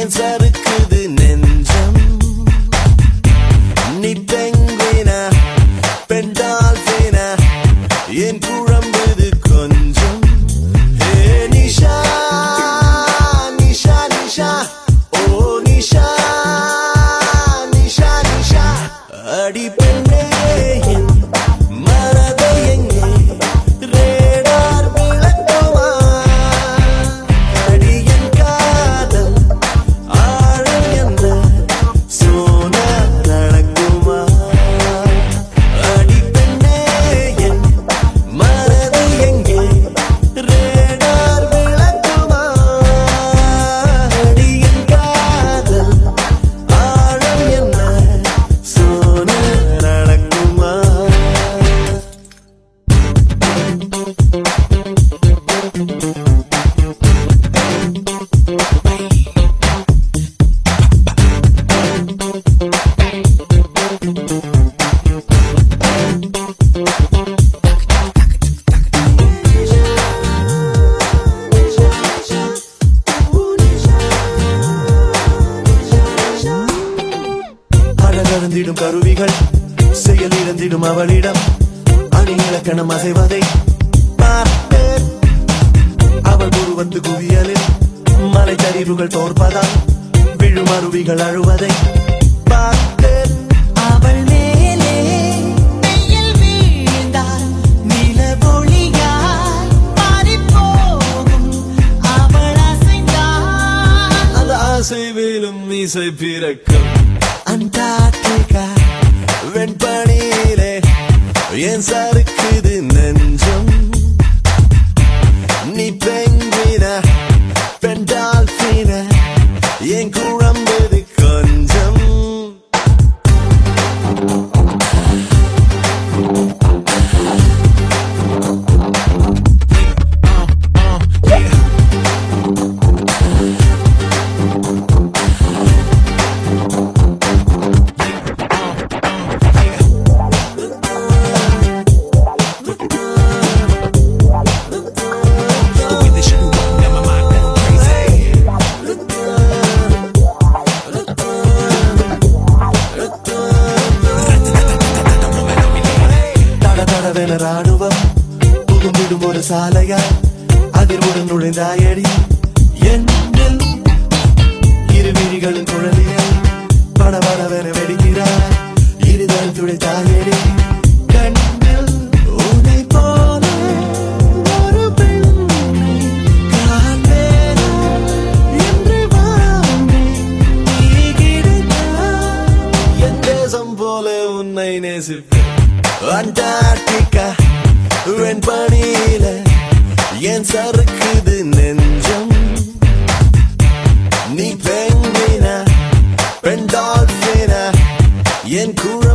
ஏன் சறுக்குது நெஞ்சம். நீ பெங்குவினா பெண்டால் பேனா என் குழம்புது கொஞ்சம்? ஏ நிஷா நிஷா நிஷா ஓ நிஷா நிஷா நிஷா. அடி அவளிடம். அணி இலக்கணம் அசைவதை அவள் குரு வந்து குவியலில் மலைச்சரிவுகள் தோற்பதால் விழும் அருவிகள் அழுவதை பார்த்தேன் அவள் மேலே அந்த அசைவிலும் இசை பிறக்கும். அண்டார்டிகா வெண்பணியிலே என் சறுக்குது நெஞ்சம் புகுந்திடும் ஒரு சாலையாய் அதிர்வுடன் நுழைந்தாயடி. என்னில் இரு விழிகளின் குழலியை படபடவென வெடிக்கிறார் இருதல் துடைத்தாயடி. கண்ணில் உன்னை போல ஒரு போல உன்னை நேசிப்பேன். அண்டார்டிகா. வெண்பனியில என் சறுக்குது நெஞ்சம்? நீ பெண்ணினா பெண் டால்பினா என் கூட